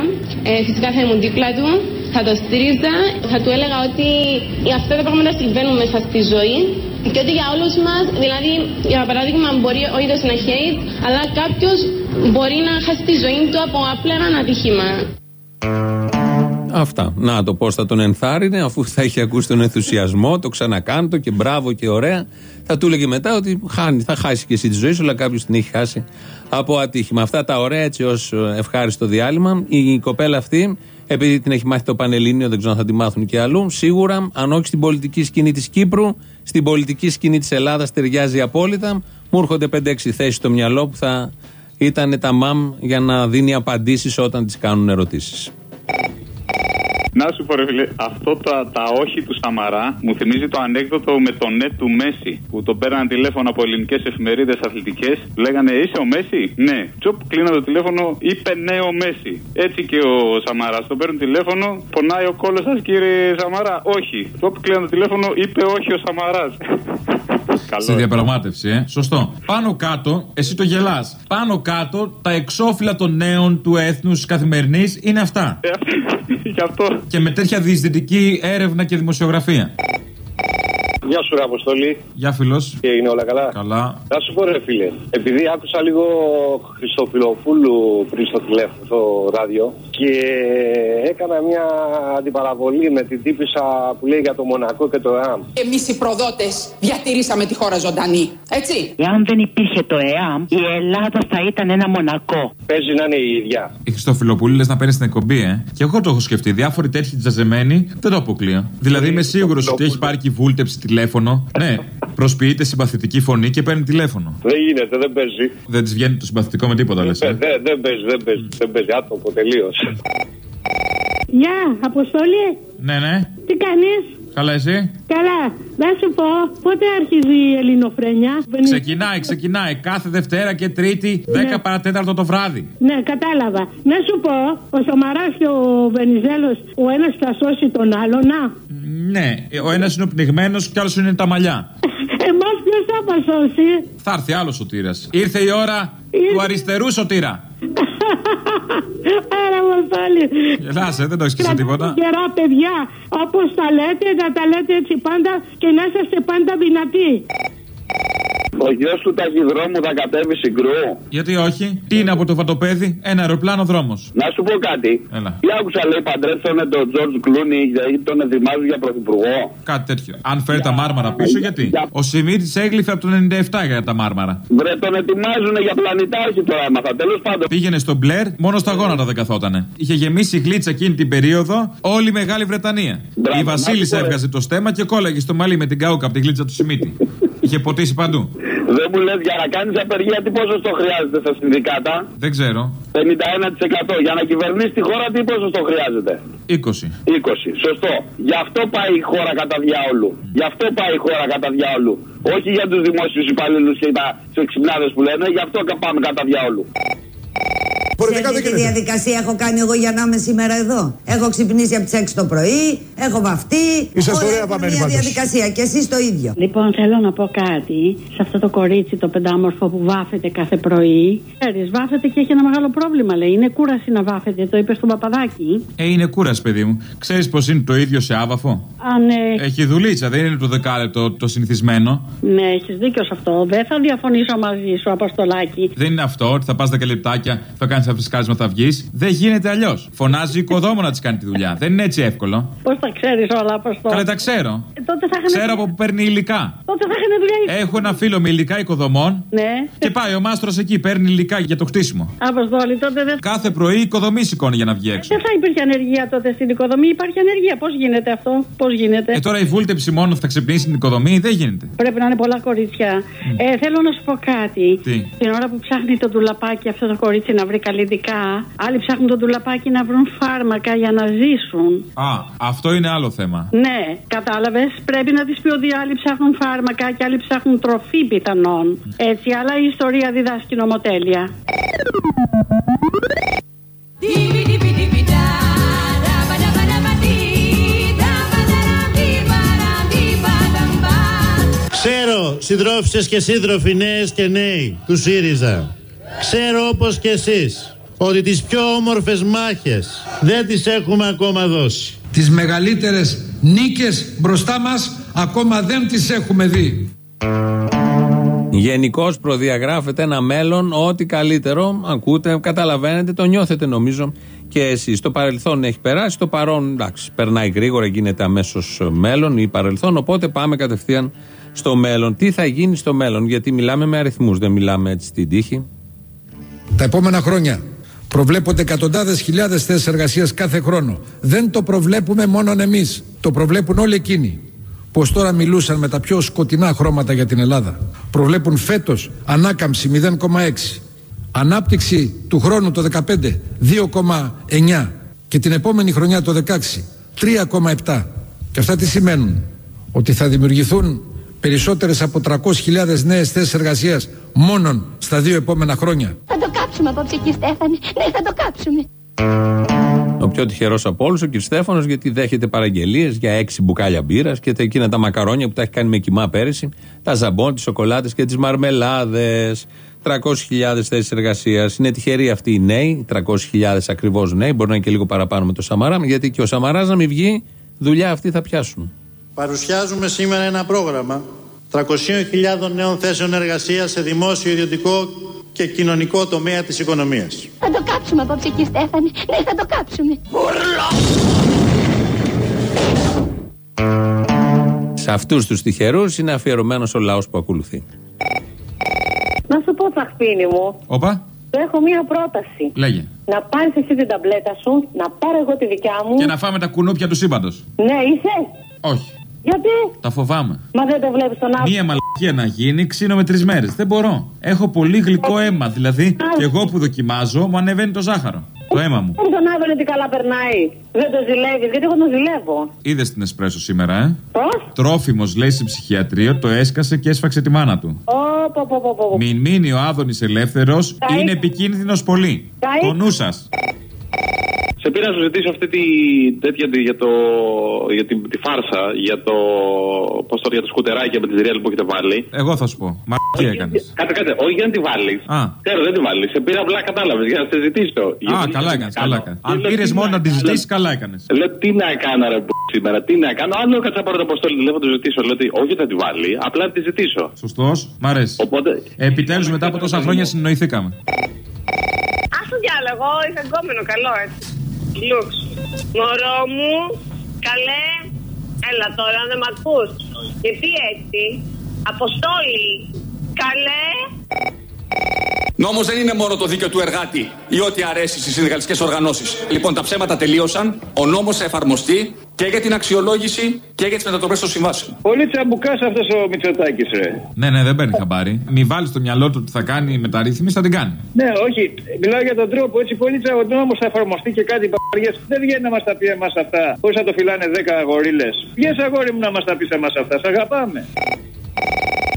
Ε, φυσικά θα ήμουν δίπλα του, θα το στήριζα, θα του έλεγα ότι αυτά τα πράγματα συμβαίνουν μέσα στη ζωή και ότι για όλους μας, δηλαδή για παράδειγμα μπορεί ο ίδιος να hate, αλλά κάποιος μπορεί να χάσει τη ζωή του από απλά ένα ατύχημα. Αυτά. Να το πώς θα τον ενθάρρυνε, αφού θα είχε ακούσει τον ενθουσιασμό, το ξανακάντο και μπράβο και ωραία. Θα του έλεγε μετά ότι χάνει, θα χάσει και εσύ τη ζωή σου, αλλά κάποιος την έχει χάσει από ατύχημα. Αυτά τα ωραία έτσι ως ευχάριστο διάλειμμα. Η κοπέλα αυτή, επειδή την έχει μάθει το Πανελλήνιο, δεν ξέρω αν θα τη μάθουν και αλλού, σίγουρα, αν όχι στην πολιτική σκηνή της Κύπρου, στην πολιτική σκηνή της Ελλάδας ταιριάζει απόλυτα. Μου έρχονται 5-6 θέσεις στο μυαλό που θα ήταν τα μαμ για να δίνει απαντήσεις όταν τις κάνουν ερωτήσεις. Να σου πω, ρε φίλε, αυτό τα, τα όχι του Σαμαρά μου θυμίζει το ανέκδοτο με το ναι του Μέση. Που το πέραν τηλέφωνο από ελληνικές εφημερίδες αθλητικές. Λέγανε Είσαι ο Μέση; Ναι. Τσοπ, κλείνω το τηλέφωνο, είπε ναι ο Μέση. Έτσι και ο Σαμαράς. Το παίρνουν τηλέφωνο, πονάει ο κόλος σας κύριε Σαμαρά. Όχι. Τσοπ, κλείνω το τηλέφωνο, είπε όχι ο Σαμαράς. Στη διαπραγμάτευση, ε. Σωστό. Πάνω κάτω, εσύ το γελάς. Πάνω κάτω, τα εξώφυλλα των νέων του έθνους καθημερινής είναι αυτά. Γι' αυτό. Και με τέτοια διεισδυτική έρευνα και δημοσιογραφία. Γεια σου, ρε Αποστολή. Γεια φιλό. Τι έγινε, όλα καλά; Καλά. Θα σου πω, ρε φίλε, επειδή άκουσα λίγο Χριστοφιλοφούλου πριν στο τηλέφωνο, στο ράδιο και έκανα μια αντιπαραβολή με την τύπησα που λέει για το Μονακό και το ΕΑΜ. Εμείς οι προδότες διατηρήσαμε τη χώρα ζωντανή. Έτσι; Εάν δεν υπήρχε το ΕΑΜ, η Ελλάδα θα ήταν ένα μονακό. Παίζει να είναι η ίδια. Η Χριστοφιλοπούλη λες να παίρνει στην εκπομπή, ε; Και εγώ το έχω σκεφτεί. Διάφοροι τέτοιοι τζαζεμένοι δεν το αποκλείω. Δηλαδή είμαι σίγουρος ότι έχει πάρει και η βούλτεψη τηλέφωνο. Ναι, προσποιείται συμπαθητική φωνή και παίρνει τηλέφωνο. Δεν γίνεται, δεν παίζει. Δεν της βγαίνει το συμπαθητικό με τίποτα, λες. Δεν, δεν, δεν παίζει, δεν παίζει. Δεν παίζει άτομο τελείως. Γεια, Αποστόλη. Ναι, ναι. Τι κάνεις; Καλά, εσύ; Καλά. Να σου πω, πότε αρχίζει η ελληνοφρένια; Ξεκινάει, ξεκινάει. Κάθε Δευτέρα και Τρίτη, 10 παρατέταρτο το βράδυ. Ναι, κατάλαβα. Να σου πω, ο Σαμαράς και ο Βενιζέλος, ο ένας θα σώσει τον άλλον, να. Ναι, ο ένας είναι ο πνιγμένος και ο άλλος είναι τα μαλλιά. Εμάς ποιος θα μας σώσει; Θα έρθει άλλος σωτήρα. Ήρθε η ώρα του αριστερού σωτήρα. Άρα Αποστόλη. Γελάσαι, δεν το έχεις και σε τίποτα. Καιρά, παιδιά, όπως τα λέτε, να τα λέτε έτσι πάντα και να είσαστε πάντα δυνατοί. Ο γιος του ταχυδρόμου θα κατέβει συγκρού. Γιατί όχι, τι είναι από το βατοπέδι, ένα αεροπλάνο δρόμος. Να σου πω κάτι. Έλα. Τι άκουσα λέει παντρέψανε τον Τζορτζ Κλούνι γιατί τον ετοιμάζουν για πρωθυπουργό. Κάτι τέτοιο. Αν φέρει τα μάρμαρα πίσω, γιατί; Ο Σιμίτη έγλειφε από το 97 για τα μάρμαρα. Βρε τον ετοιμάζουν για πλανητάρχη τώρα έμαθα. Τέλος πάντων. Πήγαινε στον Μπλερ, μόνο στα γόνατα δεν καθότανε. Είχε γεμίσει γλίτσα εκείνη την περίοδο όλη η Μεγάλη Βρετανία. Μπράβο, η να Βασίλισσα σου πω, ρε. έβγαζε το στέμα και κόλλαγε στο μαλλί με την κάουκα από τη γλίτσα του Σιμίτη. Είχε ποτίσει παντού. Δεν μου λες για να κάνεις απεργία τι ποσοστό χρειάζεται στα συνδικάτα; Δεν ξέρω. 51%. Για να κυβερνήσει τη χώρα τι ποσοστό χρειάζεται; 20. 20. Σωστό. Γι' αυτό πάει η χώρα κατά διάολου. Γι' αυτό πάει η χώρα κατά διάολου. Όχι για τους δημόσιους υπαλλήλους και τα εξυπνάδε που λένε, γι' αυτό πάμε κατά διάολου. Ξέρετε τι διαδικασία έχω κάνει εγώ για να είμαι σήμερα εδώ; Έχω ξυπνήσει από τις 6 το πρωί, έχω βαφτεί. Είσαστε Όλα ωραία έχουν βαμμένοι Μια πάντως. διαδικασία και εσείς το ίδιο. Λοιπόν, θέλω να πω κάτι σε αυτό το κορίτσι το πεντάμορφο που βάφεται κάθε πρωί. Ξέρεις, βάφεται και έχει ένα μεγάλο πρόβλημα, λέει. Είναι κούραση να βάφεται, το είπες στον παπαδάκι. Ε, είναι κούρας, παιδί μου. Ξέρεις πως είναι το ίδιο σε άβαφο; Αν. ε, Έχει δουλίτσα, δεν είναι το δεκάλεπτο το συνηθισμένο. Ναι, έχεις δίκιο σε αυτό. Δεν θα διαφωνήσω μαζί σου, Αποστολάκη. Δεν είναι αυτό ότι θα πας 10 λεπτάκια, θα κάνεις ένα φρισκάρισμα, θα βγεις. Δεν γίνεται αλλιώς. Φωνάζει η οικοδόμο να της κάνει τη δουλειά. Δεν είναι έτσι εύκολο. Πώς τα ξέρεις όλα, Αποστολάκη. Καλά, τα ξέρω. Ε, τότε θα είχαν. Ξέρω από που παίρνει υλικά. Τότε θα είχαν δουλειά. Έχω ένα φίλο με υλικά οικοδομών Ναι. και πάει ο μάστρος εκεί, παίρνει υλικά για το χτίσιμο. Αποστόλη, τότε δεν. Κάθε πρωί οικοδομή σηκώνει για να βγει έξω. Δεν θα υπήρχε ανεργία τότε στην οικοδομή. Υπάρχει ανεργία. Πώς γίνεται αυτό, πώς γίνεται; Ε, τώρα η βούλτεψη μόνο θα ξυπνήσει την οικοδομή, δεν γίνεται. Πρέπει να είναι πολλά κορίτσια. Ε, θέλω να σου πω κάτι. Τι; Την ώρα που ψάχνει το ντουλαπάκι αυτό το κορίτσι να βρει καλλιτικά, άλλοι ψάχνουν το ντουλαπάκι να βρουν φάρμακα για να ζήσουν. Α, αυτό είναι άλλο θέμα. Ναι, κατάλαβες. Πρέπει να τη πει ότι άλλοι ψάχνουν φάρμακα και άλλοι ψάχνουν τροφή πιθανόν. Έτσι, αλλά η ιστορία διδάσκει νομοτέλεια. Ξέρω συντρόφισσες και σύντροφοι νέες και νέοι του ΣΥΡΙΖΑ. Ξέρω όπως και εσείς ότι τις πιο όμορφες μάχες δεν τις έχουμε ακόμα δώσει. Τις μεγαλύτερες νίκες μπροστά μας ακόμα δεν τις έχουμε δει. Γενικώς προδιαγράφεται ένα μέλλον, ό,τι καλύτερο ακούτε, καταλαβαίνετε, το νιώθετε νομίζω και εσείς. Το παρελθόν έχει περάσει, το παρόν εντάξει, περνάει γρήγορα, γίνεται αμέσως μέλλον ή παρελθόν. Οπότε πάμε κατευθείαν στο μέλλον. Τι θα γίνει στο μέλλον, γιατί μιλάμε με αριθμούς, δεν μιλάμε έτσι στην τύχη. Τα επόμενα χρόνια προβλέπονται εκατοντάδες χιλιάδες θέσεις εργασίας κάθε χρόνο. Δεν το προβλέπουμε μόνον εμείς. Το προβλέπουν όλοι εκείνοι που ως τώρα μιλούσαν με τα πιο σκοτεινά χρώματα για την Ελλάδα. Προβλέπουν φέτος ανάκαμψη 0,6. Ανάπτυξη του χρόνου το 15 2,9 και την επόμενη χρονιά το 16 3,7. Και αυτά τι σημαίνουν. Ότι θα δημιουργηθούν περισσότερες από 300.000 νέες θέσεις εργασίας μόνον στα δύο επόμενα χρόνια. Θα το κάψουμε απόψε κύριε Στέφανη. Ναι, θα το κάψουμε. Ο πιο τυχερός από όλους, ο κ. Στέφανος, γιατί δέχεται παραγγελίες για έξι μπουκάλια μπύρας και τα εκείνα τα μακαρόνια που τα έχει κάνει με κοιμά πέρυσι, τα ζαμπόν, τις σοκολάτες και τις μαρμελάδες. 300.000 θέσεις εργασίας. Είναι τυχεροί αυτοί οι νέοι, 300.000 ακριβώς νέοι, μπορεί να είναι και λίγο παραπάνω με το Σαμαρά, γιατί και ο Σαμαράς να μην βγει, δουλειά αυτή θα πιάσουν. Παρουσιάζουμε σήμερα ένα πρόγραμμα 300.000 νέων θέσεων εργασίας σε δημόσιο, ιδιωτικό και κοινωνικό τομέα της οικονομίας. Θα το κάψουμε απόψε κύριε Στέφανη. Ναι, θα το κάψουμε. Σε αυτούς τους τυχερούς είναι αφιερωμένος ο λαός που ακολουθεί. Να σου πω, τσαχπίνι μου, Όπα, έχω μία πρόταση. λέγε. Να πάρεις εσύ την ταμπλέτα σου, να πάρω εγώ τη δικιά μου. Και να φάμε τα κουνούπια του σύμπαντος. Ναι, είσαι; Όχι, Γιατί; τα φοβάμαι. Μα δεν το βλέπεις τον άλλο. Μία μαλακία να γίνει, ξύνω με τρεις μέρες. Δεν μπορώ. Έχω πολύ γλυκό αίμα. Δηλαδή, και εγώ που δοκιμάζω, μου ανεβαίνει το ζάχαρο. Το αίμα μου. Δεν τον Άδωνη τι καλά περνάει. Δεν το ζηλεύεις, γιατί εγώ τον ζηλεύω. Είδες την εσπρέσο σήμερα, ε; Πώς; Τρόφιμος λέει σε ψυχιατρίο, το έσκασε και έσφαξε τη μάνα του. Ω, πω, πω, πω, πω. Μην μείνει ο Άδωνης ελεύθερος, Τα είναι είπα. επικίνδυνος πολύ. Τα Το είπα. νου σας. Σε πήρα να σου ζητήσω αυτή τη τέτοια τη- για, το, για τη, τη φάρσα, για το. Πώς το για το σκουτεράκι με τη Real που έχετε βάλει. Εγώ θα σου πω. Μα τι έκανες; Κάτε, κάτε, όχι για να τη βάλεις. Α. Ξέρω, δεν τη βάλεις. Σε πήρα απλά, κατάλαβες, για να σε ζητήσω. Α, Γιατί καλά τι έκανες. να Καλά κάνω. έκανες. Και Αν λέω, πήρες τι μόνο να να τη κάνω. ζητήσεις, καλά έκανες. Λέω τι να κάνω ρε που σήμερα, τι να κάνω. Αν λέω κάτσα πάρω το αποστόλη τηλέφωνο, το ζητήσω. Λέω ότι όχι θα τη βάλει, απλά να τη ζητήσω. Σωστός. Μ' αρέσει. Οπότε. Επιτέλους μετά από τόσα χρόνια συνεννοηθήκαμε. Ας το διάλογο, είχα γκόμενο, καλό έτσι. Λουξ. Μωρό μου, καλέ, έλα τώρα, δεν μ' ακούς. Γιατί έτσι, Αποστόλη, καλέ. Νόμος δεν είναι μόνο το δίκαιο του εργάτη ή ό,τι αρέσει στις συνδικαλιστικές οργανώσεις. Λοιπόν, τα ψέματα τελείωσαν. Ο νόμος θα εφαρμοστεί και για την αξιολόγηση και για τις μετατροπέ των συμβάσεων. Πολύ τσαμπουκάς αυτός ο Μητσοτάκης, ρε. Ναι, ναι, δεν παίρνει χαμπάρι. Μη βάλεις στο μυαλό του ότι θα κάνει μεταρρύθμιση, θα την κάνει. Ναι, όχι. Μιλάω για τον τρόπο. Έτσι, πολύ τσαμπουκά όμω θα εφαρμοστεί και κάτι παπαριέ. Δεν βγαίνει να μας τα πει εμάς αυτά. Πώς θα το φυλάνε 10 γορίλες. Βγαίνει αγόρι μου να μας τα πεις εμάς αυτά. Σ' αγαπάμε.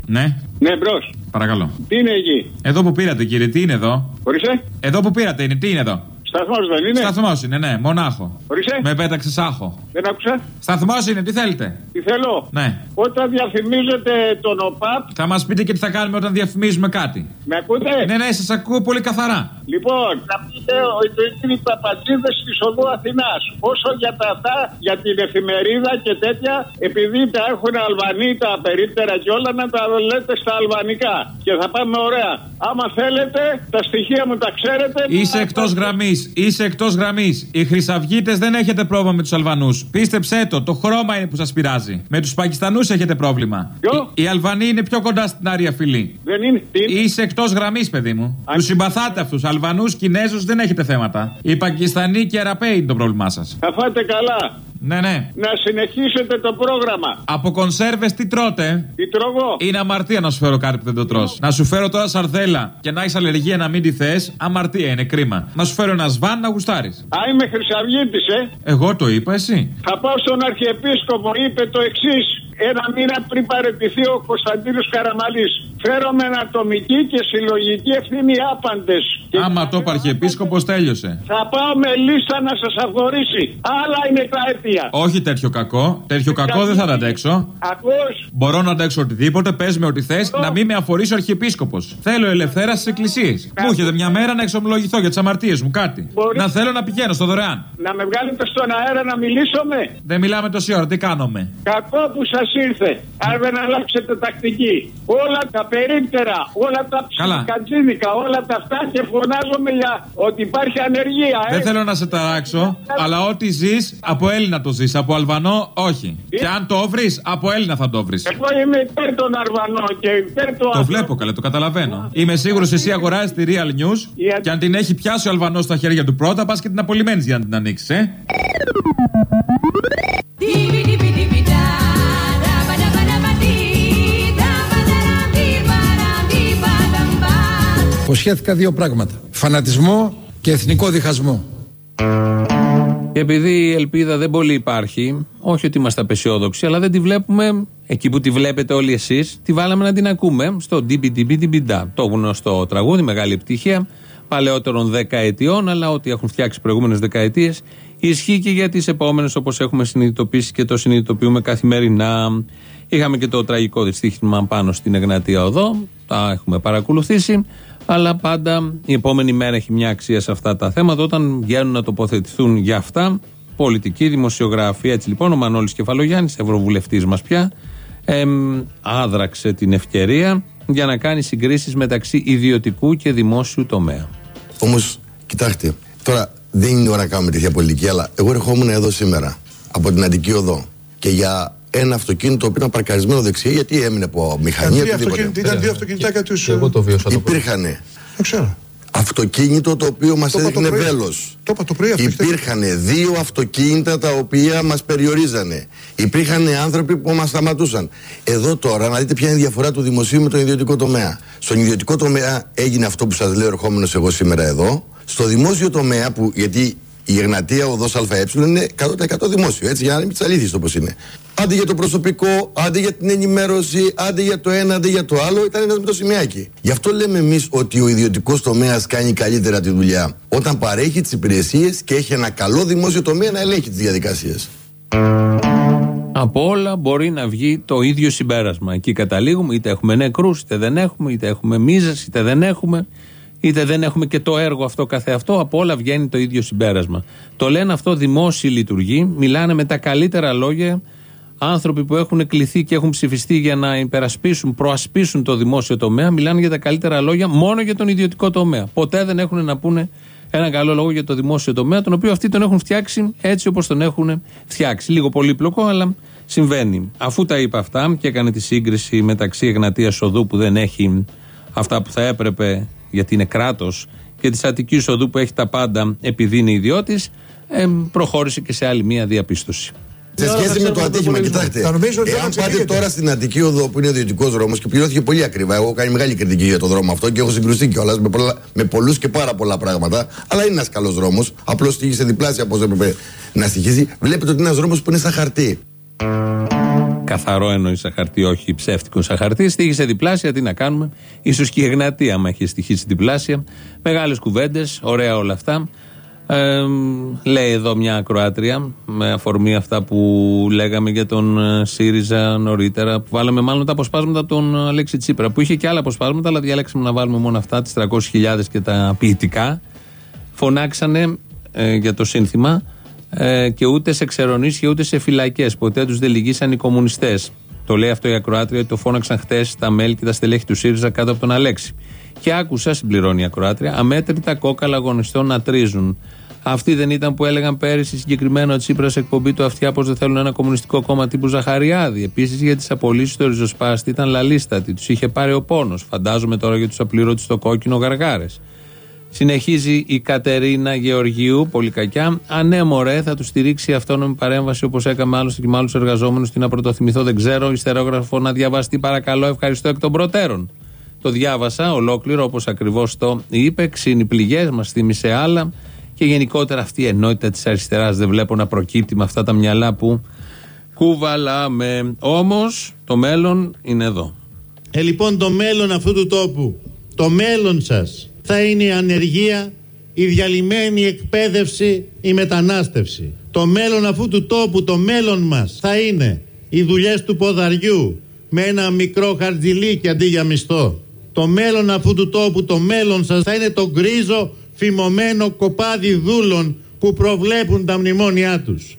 Ναι, Ναι, μπρος. παρακαλώ. Τι είναι εκεί; Εδώ που πήρατε, κύριε, τι είναι εδώ; Ορίστε. Εδώ που πήρατε είναι, τι είναι εδώ; Σταθμός δεν είναι; Σταθμός είναι, ναι, μονάχο. Ορίστε. Με πέταξε άχο. Δεν άκουσα. Σταθμός είναι, τι θέλετε; Τι θέλω; Ναι. Όταν διαφημίζετε τον ΟΠΑΠ. Θα μας πείτε και τι θα κάνουμε όταν διαφημίζουμε κάτι. Με ακούτε; Ναι, ναι, σας ακούω πολύ καθαρά. Λοιπόν, θα πείτε ότι είναι οι παπατζίδες της οδού Αθηνάς. Όσο για τα αυτά, για την εφημερίδα και τέτοια, επειδή τα έχουν Αλβανοί τα περίπτερα και όλα, να τα λέτε στα αλβανικά. Και θα πάμε ωραία. Άμα θέλετε, τα στοιχεία μου τα ξέρετε. Είσαι εκτός γραμμής. Είσαι εκτός γραμμής. Οι Χρυσαυγίτες δεν έχετε πρόβλημα με τους Αλβανούς. Πίστεψέ το, το χρώμα είναι που σας πειράζει. Με τους Πακιστανούς έχετε πρόβλημα. Οι, οι Αλβανοί είναι πιο κοντά στην άρια φυλή. Δεν είναι. Είσαι εκτός γραμμής, παιδί μου. Τους συμπαθάτε αυτούς. Αλβανούς, Κινέζους δεν έχετε θέματα. Οι Πακιστανοί και οι Αραπαίοι είναι το πρόβλημά σας. Θα φάτε καλά. Ναι, ναι. Να συνεχίσετε το πρόγραμμα. Από κονσέρβες τι τρώτε; Τι τρώγω; Είναι αμαρτία να σου φέρω κάτι που δεν το τρως. Να σου φέρω τώρα σαρδέλα και να έχει αλλεργία να μην τη θες. Αμαρτία είναι κρίμα. Να σου φέρω ένα σβάν να γουστάρεις. Α, είμαι Χρυσαυγίτης, ε. Εγώ το είπα, εσύ. Θα πάω στον Αρχιεπίσκοπο, είπε το εξής. Ένα μήνα πριν παραιτηθεί ο Κωνσταντίνος Καραμαλής. Φέρομαι ατομική και συλλογική ευθύνη άπαντες. Άμα το είπα Αρχιεπίσκοπος τέλειωσε. Θα πάω με λίστα να σας αφορήσει. Άλλα είναι τα αίτια. Όχι τέτοιο κακό. Τέτοιο κακό δεν θα τα αντέξω. Ακούς. Μπορώ να αντέξω οτιδήποτε, πες με ό,τι θες, να μην με αφορήσει ο Αρχιεπίσκοπος. Θέλω ελευθέρα στις εκκλησίες. Μου έχετε μια μέρα να εξομολογηθώ για τις αμαρτίες μου, κάτι. Μπορεί- Να θέλω να πηγαίνω στο δωρεάν. Να με βγάλετε στον αέρα να μιλήσουμε; Δεν μιλάμε τόση ώρα, τι κάνουμε. Κακό που σας ήρθε. Αν δεν αλλάξετε τακτική. Όλα τα περίπτερα, όλα τα Καλά. ψυχικατζίνικα, όλα τα αυτά και φωνάζομαι για ότι υπάρχει ανεργία. ε. Δεν θέλω να σε ταράξω, αλλά ό,τι ζεις, από Έλληνα το ζεις. Από Αλβανό, όχι. Και αν το βρεις, από Έλληνα θα το βρεις. Εγώ είμαι υπέρ των Αρβανών και υπέρ του Το βλέπω καλέ, το καταλαβαίνω. Είμαι σίγουρος εσύ αγοράζεις τη Real News και αν την έχει πιάσει ο Αλβανός στα χέρια του πρώτα, πας και την απολυμμένη για να την ανοίξεις, ε. Υποσχέθηκα δύο πράγματα. Φανατισμό και εθνικό διχασμό. Και επειδή η ελπίδα δεν πολύ υπάρχει, όχι ότι είμαστε απεσιόδοξοι, αλλά δεν τη βλέπουμε εκεί που τη βλέπετε όλοι εσείς, τη βάλαμε να την ακούμε στο DBDBDBDA. Το γνωστό τραγούδι, μεγάλη επιτυχία παλαιότερων δεκαετιών, αλλά ό,τι έχουν φτιάξει προηγούμενε δεκαετίε ισχύει και για τι επόμενε, όπω έχουμε συνειδητοποιήσει και το συνειδητοποιούμε καθημερινά. Είχαμε και το τραγικό δυστύχημα πάνω στην Εγνατία Οδό, τα έχουμε παρακολουθήσει. Αλλά πάντα η επόμενη μέρα έχει μια αξία σε αυτά τα θέματα όταν βγαίνουν να τοποθετηθούν για αυτά. Πολιτική, δημοσιογραφία. Έτσι λοιπόν, ο Μανώλης Κεφαλογιάννης, ευρωβουλευτής μας πια, εμ, άδραξε την ευκαιρία για να κάνει συγκρίσεις μεταξύ ιδιωτικού και δημόσιου τομέα. Όμως, κοιτάξτε, τώρα δεν είναι ώρα να κάνουμε τέτοια πολιτική, αλλά εγώ ερχόμουν εδώ σήμερα από την Αντική Οδό και για ένα αυτοκίνητο που ήταν παρκαρισμένο δεξιά, γιατί έμεινε από μηχανή. Ήταν δύο οτιδήποτε. αυτοκίνητα- ήταν δύο αυτοκινητάκια του. Εγώ το βίωσα. Υπήρχαν αυτοκίνητο το οποίο μας Το είπα το έδινε πρωί. βέλος. Το είπα το πρωί αυτό. Υπήρχαν δύο αυτοκίνητα τα οποία μας περιορίζανε. Υπήρχαν άνθρωποι που μας σταματούσαν. Εδώ τώρα, να δείτε ποια είναι η διαφορά του δημοσίου με τον ιδιωτικό τομέα. Στον ιδιωτικό τομέα έγινε αυτό που σας λέω ερχόμενος εγώ σήμερα εδώ. Στο δημόσιο τομέα, που, γιατί Η Εγνατία οδός ΑΕ είναι 100% δημόσιο, έτσι, για να μην τις αλήθειες όπως είναι. Άντε για το προσωπικό, άντε για την ενημέρωση, άντε για το ένα, άντε για το άλλο, ήταν ένας με το σημειάκι. Γι' αυτό λέμε εμείς ότι ο ιδιωτικός τομέας κάνει καλύτερα τη δουλειά. Όταν παρέχει τις υπηρεσίες και έχει ένα καλό δημόσιο τομέα να ελέγχει τις διαδικασίες. Από όλα μπορεί να βγει το ίδιο συμπέρασμα. Εκεί καταλήγουμε, είτε έχουμε νεκρούς, είτε δεν έχουμε, είτε έχουμε μίζες, είτε δεν έχουμε, είτε δεν έχουμε και το έργο αυτό καθεαυτό. Από όλα βγαίνει το ίδιο συμπέρασμα. Το λένε αυτό δημόσιοι λειτουργοί, μιλάνε με τα καλύτερα λόγια άνθρωποι που έχουν κληθεί και έχουν ψηφιστεί για να υπερασπίσουν, προασπίσουν το δημόσιο τομέα, μιλάνε για τα καλύτερα λόγια μόνο για τον ιδιωτικό τομέα. Ποτέ δεν έχουν να πούνε ένα καλό λόγο για το δημόσιο τομέα, τον οποίο αυτοί τον έχουν φτιάξει έτσι όπως τον έχουν φτιάξει. Λίγο πολύπλοκο, αλλά συμβαίνει. Αφού τα είπα αυτά και έκανε τη σύγκριση μεταξύ Εγνατίας Οδού που δεν έχει αυτά που θα έπρεπε γιατί είναι κράτος και της Αττικής Οδού που έχει τα πάντα επειδή είναι ιδιώτης, ε, προχώρησε και σε άλλη μία διαπίστωση. Σε σχέση με το ατύχημα, κοιτάξτε. Εάν πάτε τώρα στην Αττική Οδό που είναι ιδιωτικό δρόμος και πληρώθηκε πολύ ακριβά, εγώ έχω κάνει μεγάλη κριτική για το δρόμο αυτό και έχω συγκρουστεί κιόλας με, πολλά- με πολλούς και πάρα πολλά πράγματα. Αλλά είναι ένας καλός δρόμος. Απλώς στοιχήσε διπλάσια όπω έπρεπε να στοιχήσει. Βλέπετε ότι είναι ένας δρόμος που είναι σαν χαρτί. Καθαρό εννοείς σαν χαρτί, όχι ψεύτικο σαν χαρτί. Στήχησε διπλάσια, τι να κάνουμε. σω και η Εγνατία, άμα είχε στοιχήσει διπλάσια. Μεγάλες κουβέντες, ωραία όλα αυτά. Ε, λέει εδώ μια ακροάτρια με αφορμή αυτά που λέγαμε για τον ε, ΣΥΡΙΖΑ νωρίτερα που βάλαμε μάλλον τα αποσπάσματα από τον Αλέξη Τσίπρα που είχε και άλλα αποσπάσματα αλλά διάλεξαμε να βάλουμε μόνο αυτά τις 300.000 και τα ποιητικά φωνάξανε ε, για το σύνθημα ε, και ούτε σε ξερονίσια ούτε σε φυλακές ποτέ τους δεν λυγίσαν οι κομμουνιστές το λέει αυτό η ακροάτρια ότι το φώναξαν χτες τα μέλη και τα στελέχη του ΣΥΡΙΖΑ κάτω από τον Αλέξη και άκουσα, συμπληρώνει η ακροάτρια, αμέτρητα κόκαλα αγωνιστών να τρίζουν. Αυτοί δεν ήταν που έλεγαν πέρυσι συγκεκριμένο ο Τσίπρας σε εκπομπή του Αυτιά πω δεν θέλουν ένα κομμουνιστικό κόμμα τύπου Ζαχαριάδη. Επίσης για τις απολύσεις του ριζοσπάστη ήταν λαλίστατη. Τους είχε πάρει ο πόνος. Φαντάζομαι τώρα για τους απλήρωτους στο κόκκινο γαργάρες. Συνεχίζει η Κατερίνα Γεωργίου, πολύ κακιά. Αν ναι, μωρέ, θα του στηρίξει η αυτόνομη παρέμβαση όπως έκαμε άλλωστε και με άλλους εργαζόμενους. Τι να πρωτοθυμηθώ, δεν ξέρω. Ιστερόγραφο να διαβαστεί, παρακαλώ, ευχαριστώ εκ των προτέρων. Το διάβασα ολόκληρο όπως ακριβώς το είπε. Ξύνει πληγές, μας θύμισε άλλα. Και γενικότερα αυτή η ενότητα της αριστεράς δεν βλέπω να προκύπτει με αυτά τα μυαλά που κουβαλάμε. Όμως το μέλλον είναι εδώ. Ε, λοιπόν, το μέλλον αυτού του τόπου, το μέλλον σας θα είναι η ανεργία, η διαλυμένη εκπαίδευση, η μετανάστευση. Το μέλλον αυτού του τόπου, το μέλλον μας θα είναι οι δουλειές του ποδαριού με ένα μικρό χαρτζιλίκι αντί για μισθό. Το μέλλον αυτού του τόπου, το μέλλον σας θα είναι το γκρίζο φημωμένο κοπάδι δούλων που προβλέπουν τα μνημόνια τους.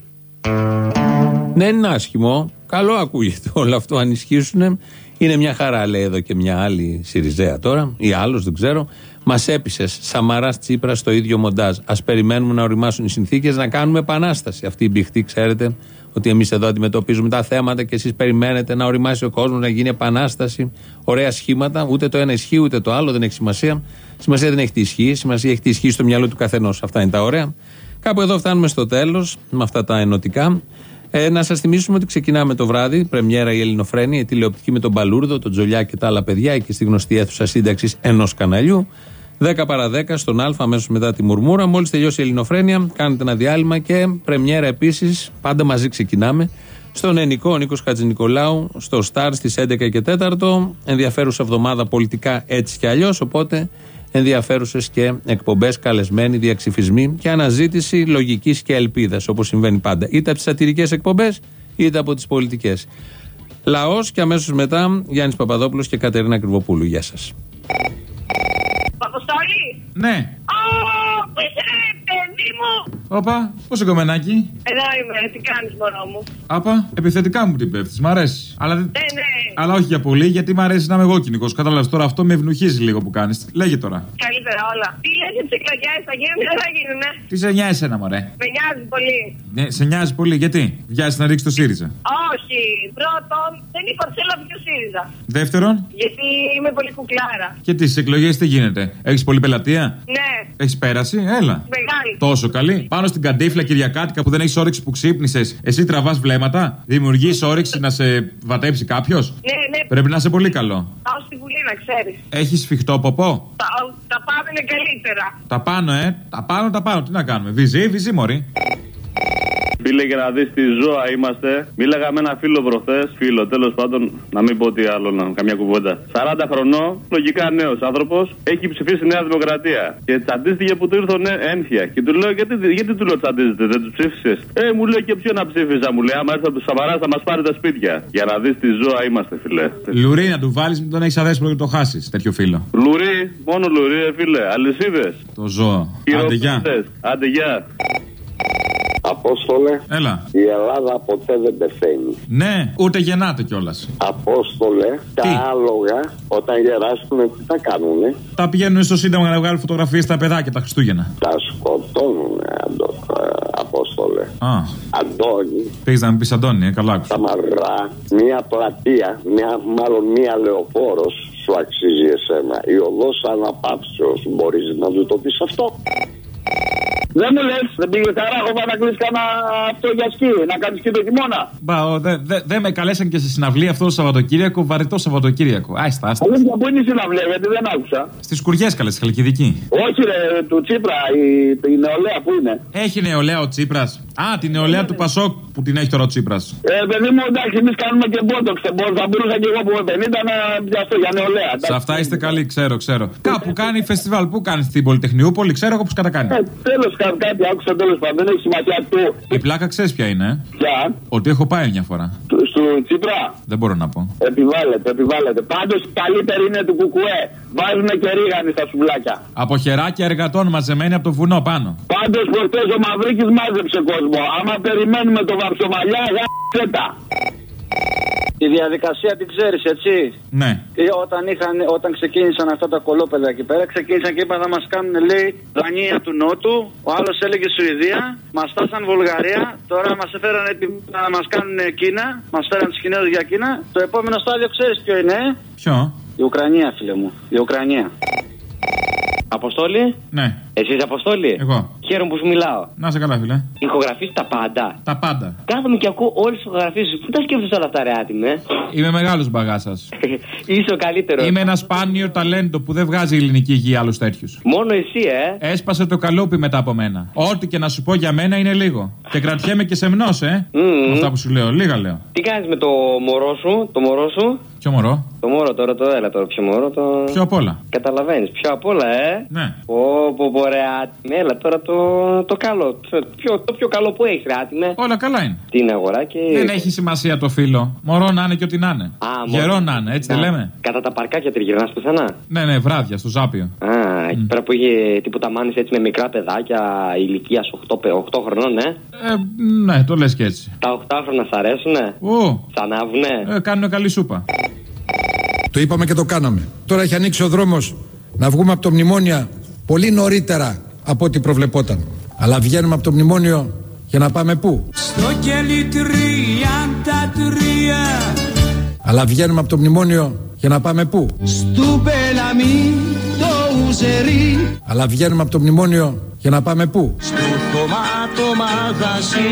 Δεν είναι άσχημο. Καλό ακούγεται όλο αυτό. Αν ισχύσουν, είναι μια χαρά, λέει εδώ και μια άλλη Σιριζέα τώρα, ή άλλος, δεν ξέρω. Μας έπεισες Σαμαρά Τσίπρας στο ίδιο μοντάζ. Α περιμένουμε να οριμάσουν οι συνθήκες να κάνουμε επανάσταση. Αυτή η μπιχτή, ξέρετε, ότι εμείς εδώ αντιμετωπίζουμε τα θέματα και εσείς περιμένετε να οριμάσει ο κόσμος, να γίνει επανάσταση. Ωραία σχήματα. Ούτε το ένα ισχύει, ούτε το άλλο δεν έχει σημασία. Σημασία δεν έχει τη ισχύ. Σημασία έχει τη ισχύ στο μυαλό του καθενός. Αυτά είναι τα ωραία. Κάπου εδώ φτάνουμε στο τέλος με αυτά τα ενωτικά. Ε, να σας θυμίσουμε ότι ξεκινάμε το βράδυ, πρεμιέρα η Ελληνοφρένη, η τηλεοπτική με τον Μπαλούρδο, τον Τζολιά και τα άλλα παιδιά, εκεί στη γνωστή αίθουσα σύνταξης ενός καναλιού. 10 παρα 10 στον Α, αμέσως μετά τη Μουρμούρα. Μόλις τελειώσει η Ελληνοφρένεια, κάνετε ένα διάλειμμα και πρεμιέρα επίσης, πάντα μαζί ξεκινάμε. Στον Ενικό, ο Νίκος Χατζηνικολάου, στο Σταρ στις 11 και 4. Ενδιαφέρουσα εβδομάδα πολιτικά έτσι κι αλλιώς. Οπότε ενδιαφέρουσες και εκπομπές, καλεσμένοι, διαξυφισμοί και αναζήτηση λογικής και ελπίδας, όπως συμβαίνει πάντα. Είτε από τις σατυρικές εκπομπές, είτε από τις πολιτικές. Λαός και αμέσως μετά Γιάννης Παπαδόπουλος και Κατερίνα Κρυβοπούλου. Γεια σας. Αποστολή! Ναι. Ω, πού είσαι ρε, παιδί μου! Όπα, πόσο κομμενάκι; Εδώ είμαι, τι κάνεις μωρό μου; Άπα, επιθετικά μου την πέφτεις. Μ' αρέσει. Αλλά, δεν- Ναι, ναι. αλλά όχι για πολύ, γιατί μ' αρέσει να είμαι εγώ κοινικός. Κατάλαβες τώρα αυτό με ευνοχίζει λίγο που κάνεις. Λέγε τώρα. Καλύτερα όλα. Τι λες για τις εκλογές, θα γίνουν ή δεν θα γίνουνε; Τι σε νοιάζει εσένα, μωρέ; Με νοιάζει πολύ. Ναι, σε νοιάζει πολύ, γιατί; Βιάζει να ρίξεις το ΣΥΡΙΖΑ. Όχι. Πρώτον, δεν είπα ότι θέλω να βγει ο ΣΥΡΙΖΑ. Δεύτερον, Γιατί είμαι πολύ κουκλάρα. και τις στι εκλογές τι γίνεται; Έχεις πολύ πελατεία; Ναι. Έχεις πέρασει, έλα. Μεγάλη. Τόσο καλή. Πάνω στην καντίφλα Κυριακάτικα που δεν έχεις όρεξη που ξύπνησες, εσύ τραβάς βλέμματα; Δημιουργείς όρεξη να σε βατέψει κάποιος; Ναι, ναι. Πρέπει να είσαι πολύ καλό. Πάω στη Βουλή να ξέρεις. Έχεις σφιχτό ποπό; Τα, τα πάνω είναι καλύτερα. Τα πάνω, ε. Τα πάνω, τα πάνω. Τι να κάνουμε; Βυζί, βυζί, μωρή. Φίλε, για να δεις τι ζώα είμαστε. Μίλαγα με ένα φίλο προχθές. Φίλο, τέλος πάντων, να μην πω τι άλλο, να, καμιά κουβέντα. 40 χρονών, λογικά νέος άνθρωπος, έχει ψηφίσει Νέα Δημοκρατία. Και τσαντίστηκε που του ήρθαν ένφια. Και του λέω, γιατί, γιατί του λέω τσαντίζεται, δεν του ψήφισες; Ε, μου λέει και ποιο να ψήφισα, μου λέει. Άμα έρθει από του Σαμαρά θα μας πάρει τα σπίτια. Για να δεις τι ζώα είμαστε, φιλέ. Λουρί να του βάλεις, μην τον έχεις αδέσπρο και το χάσεις. Τέτοιο φίλο. Λουρί, μόνο λουρί, ε, φίλε. Αλυσίδες. Το ζώο. Άντε, γεια. Άντε, γεια. Απόστολε. Έλα. Η Ελλάδα ποτέ δεν πεθαίνει. Ναι, ούτε γεννάται κιόλας. Απόστολε, τα άλογα όταν γεράσουν τι θα κάνουνε; Τα πηγαίνουν στο Σύνταγμα να βγάλουν φωτογραφίες στα παιδάκια τα Χριστούγεννα. Τα σκοτώνουνε, αντο, ε, Απόστολε. Α. Αντώνη. Πήγε να μου πεις Αντώνη, ε, καλά άκουσα. Τα μαυρά, μία πλατεία, μία, μάλλον μία λεωφόρος σου αξίζει εσένα. Η οδός αναπαύσεως. Μπορείς να του το πεις αυτό; Δεν μου λες, δεν πήγε χαρά, να κλείσει κανένα αυτό για σκι, να κάνεις σκι το χειμώνα. Μπα, δεν δε, δε με καλέσαν και σε συναυλία αυτό το Σαββατοκύριακο, βαρετό Σαββατοκύριακο. Άστα, άστα. Αλήθεια, πού είναι η συναυλία, γιατί δεν άκουσα. Στις κουριές καλέ, στη Χαλκιδική. Όχι, ρε, του Τσίπρα, η, η νεολαία που είναι. Έχει νεολαία ο Τσίπρας. Α, την νεολαία του Πασόκ που την έχει τώρα ο Τσίπρας. Ε, παιδί μου, εντάξει, εμείς κάνουμε και μπότοξ. Θα μπορούσα και εγώ που είμαι 50 να πιαστώ για νεολαία. Σε αυτά είστε καλοί, ξέρω, ξέρω. Κάπου κάνει φεστιβάλ. Πού κάνει στην Πολυτεχνιούπολη, ξέρω εγώ πώς κατακάνει. Ε, Τέλος κάτι άκουσα τέλος πάντων, δεν έχει σημασία του. Η πλάκα ξέρεις ποια είναι. ε; Ποια; Ότι έχω πάει μια φορά. Στο Τσίπρα. Δεν μπορώ να πω. Επιβάλλεται, επιβάλλεται. Πάντως καλύτερη είναι του Κουκουέ. Βάζουμε και ρίγανη στα σουβλάκια. Από χεράκια εργατών μαζεμένοι από το βουνό πάνω. Πάντως προχτές ο Μαυρίκης μάζεψε κόσμο. Άμα περιμένουμε το βαρσομαλιά, γάμισε τα. Τη διαδικασία την ξέρεις, έτσι; Ναι. Ε, Όταν, είχαν, όταν ξεκίνησαν αυτά τα κολόπεδα εκεί πέρα, ξεκίνησαν και είπαν να μας κάνουν, λέει, Δανία του Νότου. Ο άλλος έλεγε Σουηδία. Μας φτάσαν Βουλγαρία. Τώρα μας έφεραν έτοιμοι να μας κάνουν Κίνα. Μας φέραν του Κινέζου για Κίνα. Το επόμενο στάδιο ξέρεις ποιο είναι. ε; Ποιο; Η Ουκρανία, φίλε μου. Η Ουκρανία. Αποστόλη; Ναι. Εσύ είσαι Αποστόλη; Εγώ. Χαίρομαι που σου μιλάω. Να σε καλά, φίλε. Ηχογραφείς τα πάντα. Τα πάντα. Κάθομαι και ακούω όλες τις ηχογραφίε σου. Πού τα σκέφτεσαι όλα αυτά, ρε άτιμε. Είμαι μεγάλος μπαγάς σας. Είσαι ο καλύτερος. Είμαι ένα σπάνιο ταλέντο που δεν βγάζει η ελληνική υγεία άλλους τέτοιους. Μόνο εσύ, ε. Έσπασε το καλούπι μετά από μένα. Ό,τι και να σου πω για μένα είναι λίγο. Και κρατιέμαι και σεμνός, ε. Με αυτά που σου λέω. Λίγα λέω. Τι κάνεις με το μωρό σου, το μωρό σου; Ποιο μωρό; Το μωρό τώρα, το έλα τώρα, ποιο μωρό. Το... Ποιο απ' όλα. Καταλαβαίνεις, πιο απ' όλα, ε. Ναι. Πω, πω, πω, ρε, άτιμε, έλα τώρα το, το καλό. Το, πιο, το πιο καλό που έχεις, ρε, άτιμε. Όλα καλά είναι. Τι είναι αγοράκι; Δεν έχει σημασία το φίλο. Μωρό να είναι και ό,τι να είναι. Α, Γερό μόνο- να είναι, έτσι δεν Να, λέμε; Κατά τα παρκάκια τριγυρνάς πουθενά; Ναι, ναι, βράδια στο Ζάπιο. Α, εκεί πέρα που είχε τίποτα μάνη έτσι με μικρά παιδάκια ηλικία 8, 8 χρονών, ε. Ε, ναι, το λες και έτσι. Τα 8 χρόνια σ' αρέσουνε; Ω, Σ' ανάβουνε; ε, κάνουν καλή σούπα. Το είπαμε και το κάναμε. Τώρα έχει ανοίξει ο δρόμος να βγούμε από το μνημόνια πολύ νωρίτερα από ό,τι προβλεπόταν. Αλλά βγαίνουμε από το μνημόνιο για να πάμε πού; Στο κελί τριάντα τρία Αλλά βγαίνουμε από το μνημόνιο για να πάμε πού; Στου πελαμί το ουζερί Αλλά βγαίνουμε από το μνημόνιο για να πάμε πού; Στο τομάτο μαγαζί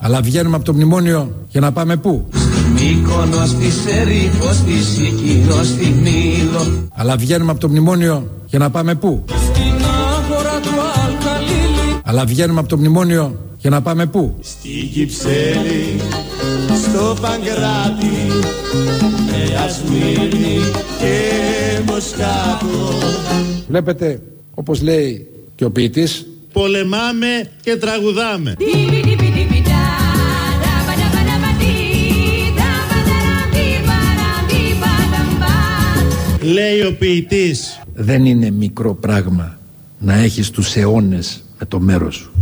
Αλλά βγαίνουμε από το μνημόνιο για να πάμε πού; Μύκονος στη Σερίφο στη Σικίνο στη Μήλο Αλλά βγαίνουμε από το μνημόνιο για να πάμε πού; Στην αγορά του Αλκαλίλη Αλλά βγαίνουμε από το μνημόνιο για να πάμε πού; Στην Κυψέλη Στο Παγκράτη Νέα Σμύρνη και Μοσκάτο Βλέπετε, όπως λέει και ο ποιητής, Πολεμάμε και τραγουδάμε. Λέει ο ποιητής δεν είναι μικρό πράγμα να έχεις τους αιώνες με το μέρος σου.